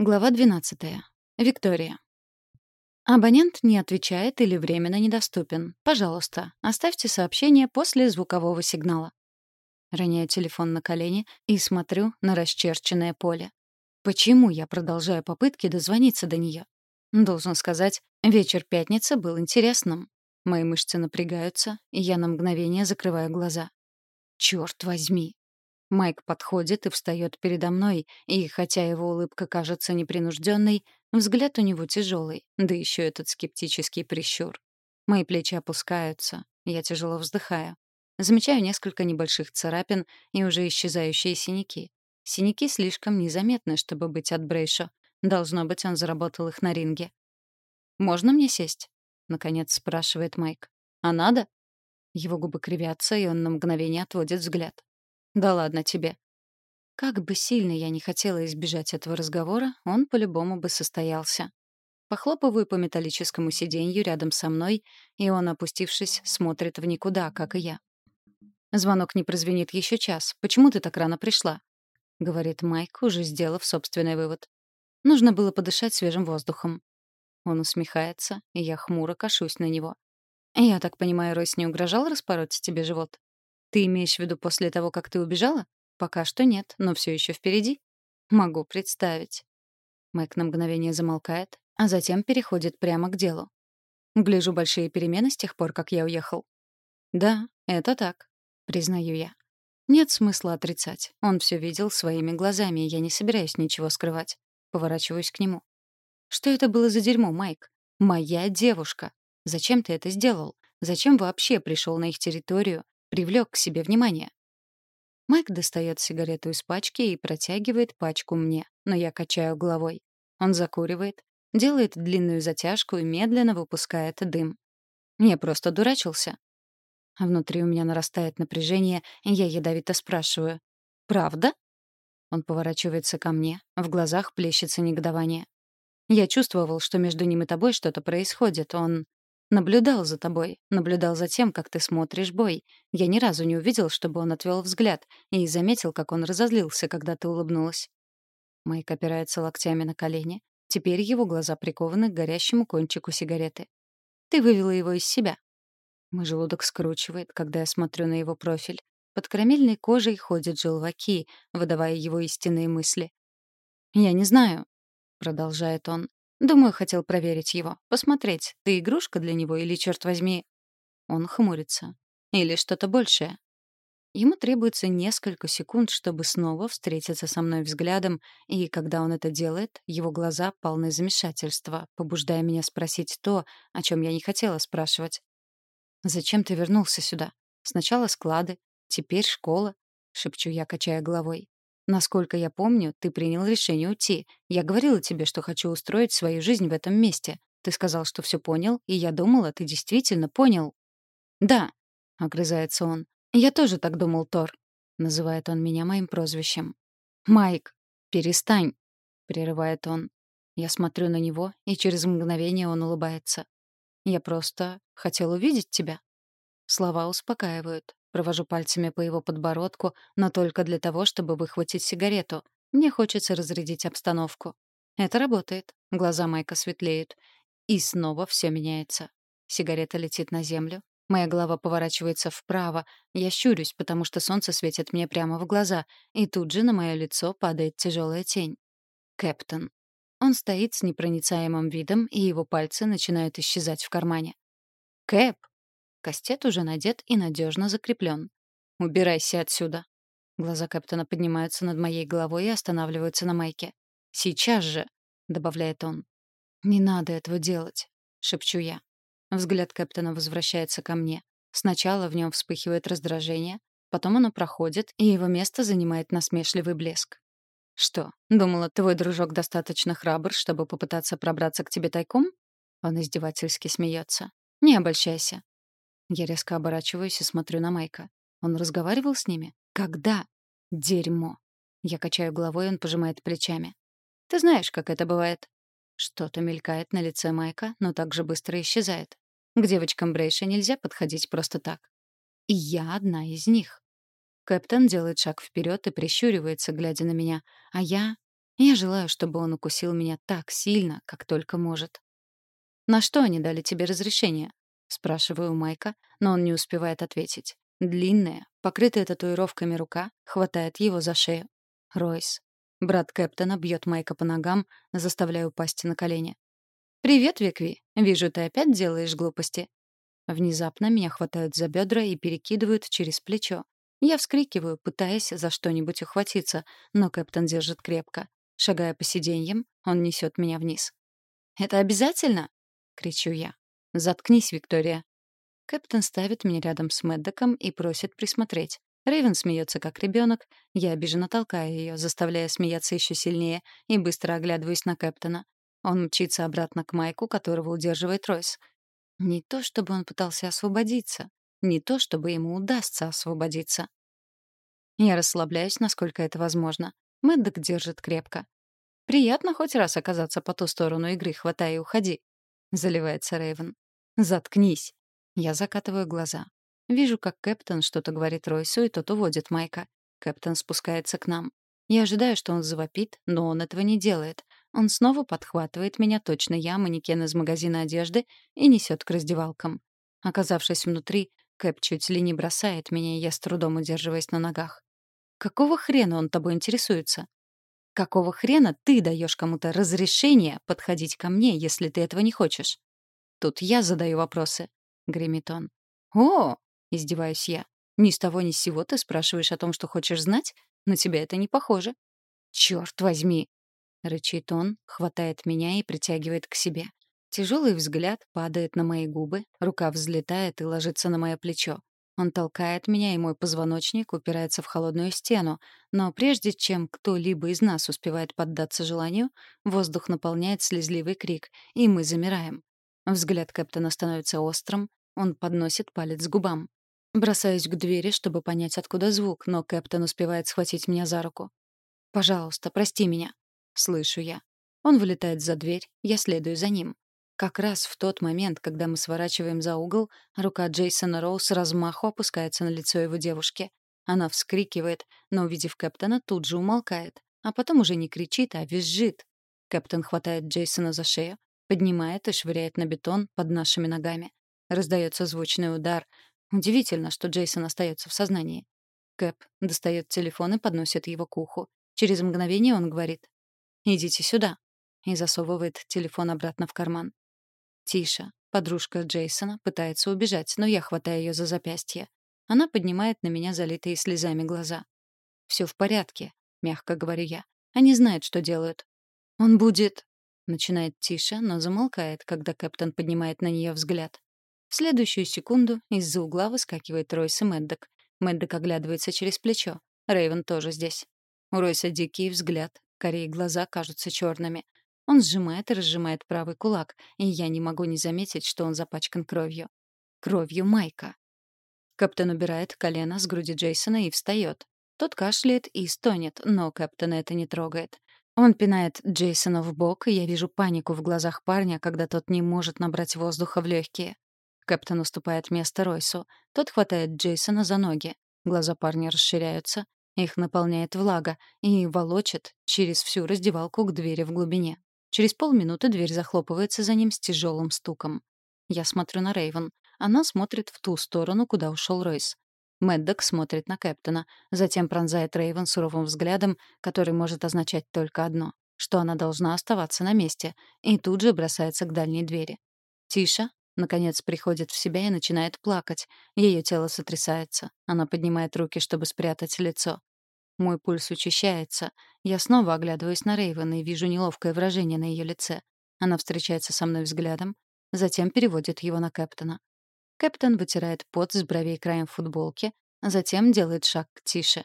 Глава 12. Виктория. Абонент не отвечает или временно недоступен. Пожалуйста, оставьте сообщение после звукового сигнала. Роняю телефон на колени и смотрю на расчерченное поле. Почему я продолжаю попытки дозвониться до нее? Должен сказать, вечер пятницы был интересным. Мои мышцы напрягаются, и я на мгновение закрываю глаза. Черт возьми, Майк подходит и встает передо мной, и хотя его улыбка кажется непринужденной, взгляд у него тяжелый, да еще этот скептический прищур. Мои плечи опускаются, я тяжело вздыхаю. Замечаю несколько небольших царапин и уже исчезающие синяки. Синяки слишком незаметны, чтобы быть от Брейшо. Должно быть, он заработал их на ринге. «Можно мне сесть?» — наконец спрашивает Майк. «А надо?» Его губы кривятся, и он на мгновение отводит взгляд. Да ладно тебе. Как бы сильно я не хотела избежать этого разговора, он по-любому бы состоялся. Похлопываю по металлическому сиденью рядом со мной, и он, опустившись, смотрит в никуда, как и я. «Звонок не прозвенит еще час. Почему ты так рано пришла?» — говорит Майк, уже сделав собственный вывод. «Нужно было подышать свежим воздухом». Он усмехается, и я хмуро кашусь на него. «Я так понимаю, Ройс не угрожал распороть тебе живот?» Ты имеешь в виду после того, как ты убежала? Пока что нет, но все еще впереди. Могу представить. Мэг на мгновение замолкает, а затем переходит прямо к делу. Гляжу большие перемены с тех пор, как я уехал. Да, это так, признаю я. Нет смысла отрицать. Он все видел своими глазами, и я не собираюсь ничего скрывать. Поворачиваюсь к нему. Что это было за дерьмо, Майк? Моя девушка. Зачем ты это сделал? Зачем вообще пришел на их территорию? Привлек к себе внимание. Майк достает сигарету из пачки и протягивает пачку мне, но я качаю головой. Он закуривает, делает длинную затяжку и медленно выпускает дым. Я просто дурачился. Внутри у меня нарастает напряжение, и я ядовито спрашиваю. «Правда?» Он поворачивается ко мне, в глазах плещется негодование. Я чувствовал, что между ним и тобой что-то происходит. Он Наблюдал за тобой, наблюдал за тем, как ты смотришь бой. Я ни разу не увидел, чтобы он отвел взгляд, и заметил, как он разозлился, когда ты улыбнулась. Майк опирается локтями на колени. Теперь его глаза прикованы к горящему кончику сигареты. Ты вывела его из себя. Мой желудок скручивает, когда я смотрю на его профиль. Под карамельной кожей ходят желваки, выдавая его истинные мысли. «Я не знаю», — продолжает он. Думаю, хотел проверить его. Посмотреть, ты игрушка для него или, черт возьми... Он хмурится. Или что-то большее. Ему требуется несколько секунд, чтобы снова встретиться со мной взглядом, и когда он это делает, его глаза полны замешательства, побуждая меня спросить то, о чем я не хотела спрашивать. «Зачем ты вернулся сюда? Сначала склады, теперь школа», — шепчу я, качая головой. Насколько я помню, ты принял решение уйти. Я говорила тебе, что хочу устроить свою жизнь в этом месте. Ты сказал, что все понял, и я думала, ты действительно понял. Да, огрызается он. Я тоже так думал, Тор. Называет он меня моим прозвищем. Майк, перестань, прерывает он. Я смотрю на него, и через мгновение он улыбается. Я просто хотел увидеть тебя. Слова успокаивают. Провожу пальцами по его подбородку, но только для того, чтобы выхватить сигарету. Мне хочется разрядить обстановку. Это работает. Глаза Майка светлеют. И снова все меняется. Сигарета летит на землю. Моя голова поворачивается вправо. Я щурюсь, потому что солнце светит мне прямо в глаза, и тут же на мое лицо падает тяжелая тень. Кэптон. Он стоит с непроницаемым видом, и его пальцы начинают исчезать в кармане. «Кэп!» Кастет уже надет и надежно закреплен. «Убирайся отсюда». Глаза капитана поднимаются над моей головой и останавливаются на майке. «Сейчас же», — добавляет он. «Не надо этого делать», — шепчу я. Взгляд капитана возвращается ко мне. Сначала в нем вспыхивает раздражение, потом оно проходит, и его место занимает насмешливый блеск. «Что, думала, твой дружок достаточно храбр, чтобы попытаться пробраться к тебе тайком?» Он издевательски смеется. «Не обольщайся. Я резко оборачиваюсь и смотрю на Майка. Он разговаривал с ними? Когда? Дерьмо. Я качаю головой, он пожимает плечами. Ты знаешь, как это бывает. Что-то мелькает на лице Майка, но так же быстро исчезает. К девочкам Брейша нельзя подходить просто так. И я одна из них. Кэптон делает шаг вперед и прищуривается, глядя на меня, а я... Я желаю, чтобы он укусил меня так сильно, как только может. «На что они дали тебе разрешение?» — спрашиваю Майка, но он не успевает ответить. Длинная, покрытая татуировками рука, хватает его за шею. Ройс. Брат Кэптона бьет Майка по ногам, заставляя упасть на колени. «Привет, Викви. Вижу, ты опять делаешь глупости». Внезапно меня хватают за бедра и перекидывают через плечо. Я вскрикиваю, пытаясь за что-нибудь ухватиться, но Кэптон держит крепко. Шагая по сиденьям, он несет меня вниз. «Это обязательно?» — кричу я. «Заткнись, Виктория». Кэптон ставит меня рядом с Мэддоком и просит присмотреть. Рэйвен смеется как ребенок, я обиженно толкаю ее, заставляя смеяться еще сильнее, и быстро оглядываюсь на Кэптона. Он мчится обратно к Майку, которого удерживает Ройс. Не то, чтобы он пытался освободиться, не то, чтобы ему удастся освободиться. Я расслабляюсь, насколько это возможно. Мэддок держит крепко. «Приятно хоть раз оказаться по ту сторону игры, хватай и уходи», — заливается Рэйвен. «Заткнись». Я закатываю глаза. Вижу, как Кэптон что-то говорит Ройсу, и тот уводит Майка. Кэптон спускается к нам. Я ожидаю, что он завопит, но он этого не делает. Он снова подхватывает меня, точно я, манекен из магазина одежды, и несет к раздевалкам. Оказавшись внутри, Кэп чуть ли не бросает меня, и я с трудом удерживаюсь на ногах. «Какого хрена он тобой интересуется?» «Какого хрена ты даешь кому-то разрешение подходить ко мне, если ты этого не хочешь?» «Тут я задаю вопросы», — гремит он. «О, — издеваюсь я. «Ни с того ни с сего ты спрашиваешь о том, что хочешь знать? На тебя это не похоже». «Чёрт возьми!» — рычит он, хватает меня и притягивает к себе. Тяжелый взгляд падает на мои губы, рука взлетает и ложится на мое плечо. Он толкает меня, и мой позвоночник упирается в холодную стену, но прежде чем кто-либо из нас успевает поддаться желанию, воздух наполняет слезливый крик, и мы замираем. Взгляд Кэптона становится острым, он подносит палец к губам. Бросаюсь к двери, чтобы понять, откуда звук, но Кэптон успевает схватить меня за руку. «Пожалуйста, прости меня», — слышу я. Он вылетает за дверь, я следую за ним. Как раз в тот момент, когда мы сворачиваем за угол, рука Джейсона Роуз размаху опускается на лицо его девушки. Она вскрикивает, но, увидев Кэптона, тут же умолкает. А потом уже не кричит, а визжит. Кэптон хватает Джейсона за шею, поднимает и швыряет на бетон под нашими ногами. Раздается звучный удар, Удивительно, что Джейсон остается в сознании. Кэп достает телефон и подносит его к уху. Через мгновение он говорит «Идите сюда» и засовывает телефон обратно в карман. Тиша, подружка Джейсона, пытается убежать, но я хватаю ее за запястье. Она поднимает на меня залитые слезами глаза. «Все в порядке», — мягко говорю я. «Они знают, что делают». «Он будет...» — начинает Тиша, но замолкает, когда Кэптон поднимает на нее взгляд. В следующую секунду из-за угла выскакивает Ройс и Мэддок. Мэддок оглядывается через плечо. Рэйвен тоже здесь. У Ройса дикий взгляд, корей глаза кажутся черными. Он сжимает и разжимает правый кулак, и я не могу не заметить, что он запачкан кровью. Кровью Майка. Капитан убирает колено с груди Джейсона и встает. Тот кашляет и стонет, но Кэптона это не трогает. Он пинает Джейсона в бок, и я вижу панику в глазах парня, когда тот не может набрать воздуха в легкие. Кэптон уступает место Ройсу. Тот хватает Джейсона за ноги. Глаза парня расширяются. Их наполняет влага и волочит через всю раздевалку к двери в глубине. Через полминуты дверь захлопывается за ним с тяжелым стуком. Я смотрю на Рейвен. Она смотрит в ту сторону, куда ушел Ройс. Мэддок смотрит на Кэптона, затем пронзает Рейвен суровым взглядом, который может означать только одно — что она должна оставаться на месте, и тут же бросается к дальней двери. Тиша, Наконец приходит в себя и начинает плакать. Ее тело сотрясается. Она поднимает руки, чтобы спрятать лицо. Мой пульс учащается. Я снова оглядываюсь на Рейвен и вижу неловкое выражение на ее лице. Она встречается со мной взглядом, затем переводит его на Кэптона. Кэптон вытирает пот с бровей краем футболки, затем делает шаг к Тише.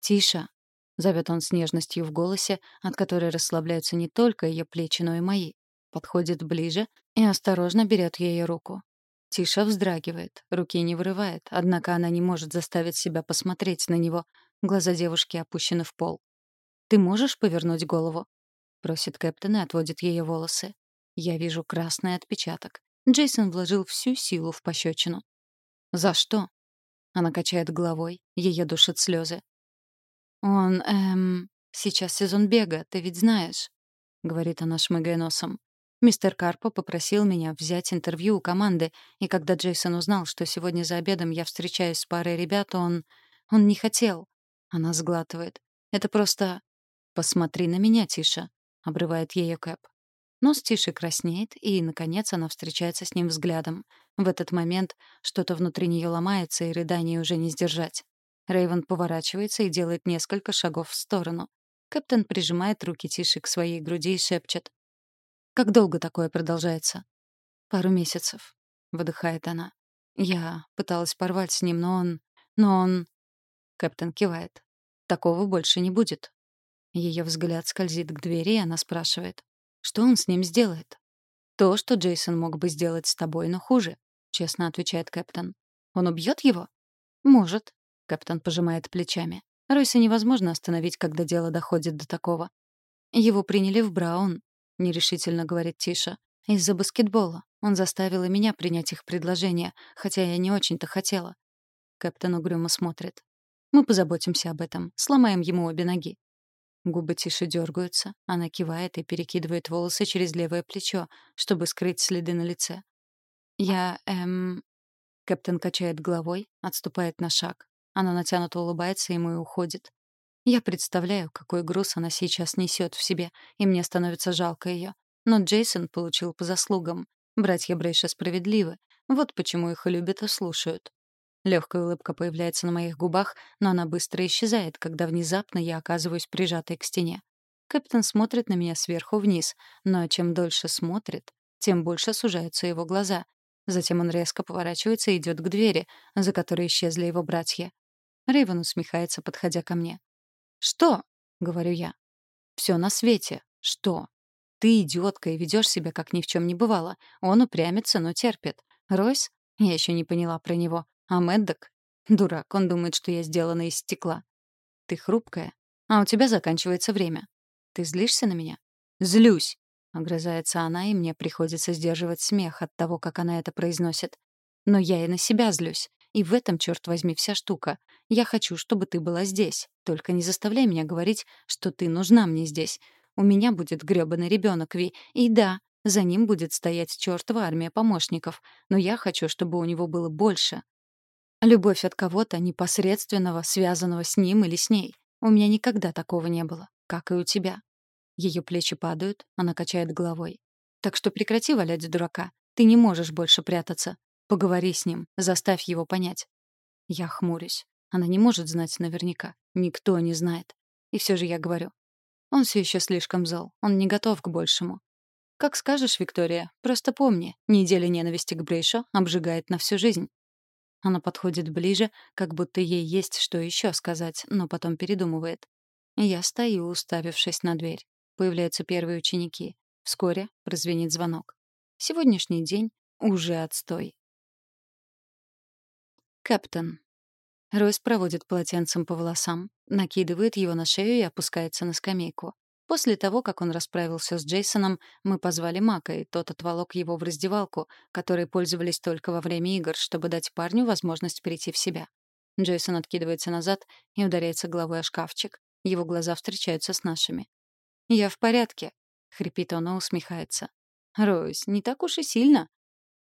«Тиша!» — зовет он с нежностью в голосе, от которой расслабляются не только ее плечи, но и мои подходит ближе и осторожно берет ее руку. Тиша вздрагивает, руки не вырывает, однако она не может заставить себя посмотреть на него. Глаза девушки опущены в пол. «Ты можешь повернуть голову?» — просит Кэптон и отводит ее волосы. Я вижу красный отпечаток. Джейсон вложил всю силу в пощечину. «За что?» Она качает головой, ее душат слезы. «Он, эм...» сейчас сезон бега, ты ведь знаешь», — говорит она, шмыгая носом. Мистер Карпо попросил меня взять интервью у команды, и когда Джейсон узнал, что сегодня за обедом я встречаюсь с парой ребят, он... он не хотел. Она сглатывает. Это просто... «Посмотри на меня, Тиша», — обрывает ее Кэп. Нос Тиши краснеет, и, наконец, она встречается с ним взглядом. В этот момент что-то внутри нее ломается, и рыдание уже не сдержать. Рейвен поворачивается и делает несколько шагов в сторону. Кэптен прижимает руки Тиши к своей груди и шепчет. «Как долго такое продолжается?» «Пару месяцев», — выдыхает она. «Я пыталась порвать с ним, но он... но он...» Кэптен кивает. «Такого больше не будет». Ее взгляд скользит к двери, и она спрашивает. Что он с ним сделает? То, что Джейсон мог бы сделать с тобой, но хуже, честно отвечает Кэптон. Он убьет его? Может. Кэптон пожимает плечами. Ройса невозможно остановить, когда дело доходит до такого. Его приняли в Браун, нерешительно говорит Тиша. Из-за баскетбола. Он заставил и меня принять их предложение, хотя я не очень-то хотела. Кэптон угрюмо смотрит. Мы позаботимся об этом, сломаем ему обе ноги. Губы Тиши дергаются, она кивает и перекидывает волосы через левое плечо, чтобы скрыть следы на лице. «Я, эм...» Кэптен качает головой, отступает на шаг. Она натянуто улыбается ему и уходит. Я представляю, какой груз она сейчас несет в себе, и мне становится жалко ее. Но Джейсон получил по заслугам. Братья Брейша справедливы. Вот почему их любят и слушают. Легкая улыбка появляется на моих губах, но она быстро исчезает, когда внезапно я оказываюсь прижатой к стене. Капитан смотрит на меня сверху вниз, но чем дольше смотрит, тем больше сужаются его глаза. Затем он резко поворачивается и идет к двери, за которой исчезли его братья. Рэйвен усмехается, подходя ко мне. «Что?» — говорю я. «Все на свете. Что? Ты идиотка и ведешь себя, как ни в чем не бывало. Он упрямится, но терпит. Ройс? Я еще не поняла про него. А Мэддок? Дурак, он думает, что я сделана из стекла. Ты хрупкая, а у тебя заканчивается время. Ты злишься на меня? Злюсь. Огрызается она, и мне приходится сдерживать смех от того, как она это произносит. Но я и на себя злюсь. И в этом, черт возьми, вся штука. Я хочу, чтобы ты была здесь. Только не заставляй меня говорить, что ты нужна мне здесь. У меня будет грёбаный ребенок, Ви. И да, за ним будет стоять чертова армия помощников. Но я хочу, чтобы у него было больше. Любовь от кого-то непосредственного, связанного с ним или с ней. У меня никогда такого не было, как и у тебя. Ее плечи падают, она качает головой. Так что прекрати валять дурака. Ты не можешь больше прятаться. Поговори с ним, заставь его понять. Я хмурюсь. Она не может знать наверняка. Никто не знает. И все же я говорю. Он все еще слишком зол. Он не готов к большему. Как скажешь, Виктория. Просто помни, неделя ненависти к Брейшо обжигает на всю жизнь. Она подходит ближе, как будто ей есть что еще сказать, но потом передумывает. Я стою, уставившись на дверь. Появляются первые ученики. Вскоре прозвенит звонок. Сегодняшний день уже отстой. Кэптон. Ройс проводит полотенцем по волосам, накидывает его на шею и опускается на скамейку. После того, как он расправился с Джейсоном, мы позвали Мака, и тот отволок его в раздевалку, которой пользовались только во время игр, чтобы дать парню возможность прийти в себя. Джейсон откидывается назад и ударяется головой о шкафчик. Его глаза встречаются с нашими. «Я в порядке», — хрипит он и усмехается. «Ройс, не так уж и сильно».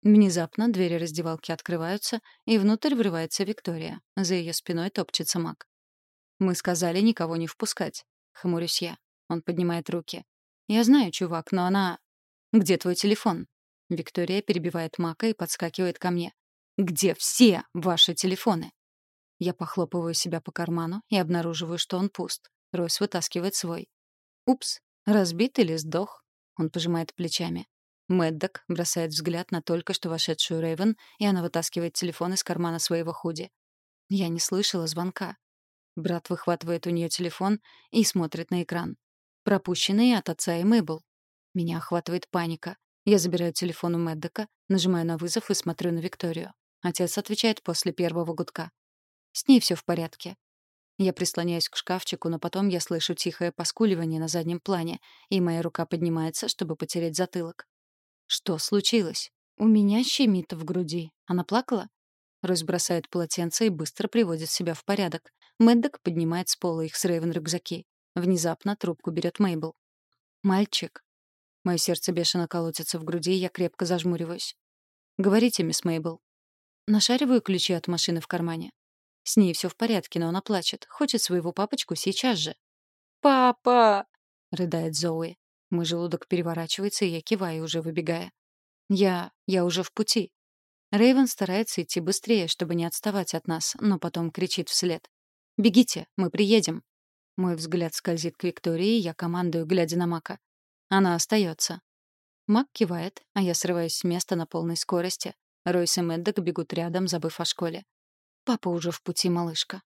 Внезапно двери раздевалки открываются, и внутрь врывается Виктория. За ее спиной топчется Мак. «Мы сказали никого не впускать», — хмурюсь я. Он поднимает руки. «Я знаю, чувак, но она...» «Где твой телефон?» Виктория перебивает Мака и подскакивает ко мне. «Где все ваши телефоны?» Я похлопываю себя по карману и обнаруживаю, что он пуст. Ройс вытаскивает свой. «Упс, разбит или сдох?» Он пожимает плечами. Мэддок бросает взгляд на только что вошедшую Рэйвен, и она вытаскивает телефон из кармана своего худи. Я не слышала звонка. Брат выхватывает у нее телефон и смотрит на экран. Пропущенные от отца и Мэйбл. Меня охватывает паника. Я забираю телефон у Мэддока, нажимаю на вызов и смотрю на Викторию. Отец отвечает после первого гудка. С ней все в порядке. Я прислоняюсь к шкафчику, но потом я слышу тихое поскуливание на заднем плане, и моя рука поднимается, чтобы потереть затылок. Что случилось? У меня щемит в груди. Она плакала? Рось бросает полотенце и быстро приводит себя в порядок. Мэддок поднимает с пола их с Рейвен рюкзаки. Внезапно трубку берет Мейбл. «Мальчик». Мое сердце бешено колотится в груди, и я крепко зажмуриваюсь. «Говорите, мисс Мейбл». Нашариваю ключи от машины в кармане. С ней все в порядке, но она плачет. Хочет своего папочку сейчас же. «Папа!» — рыдает Зоуи. Мой желудок переворачивается, и я киваю, уже выбегая. «Я... я уже в пути». Рейвен старается идти быстрее, чтобы не отставать от нас, но потом кричит вслед. «Бегите, мы приедем». Мой взгляд скользит к Виктории, я командую, глядя на Мака. Она остается. Мак кивает, а я срываюсь с места на полной скорости. Ройс и Мэддок бегут рядом, забыв о школе. Папа уже в пути, малышка.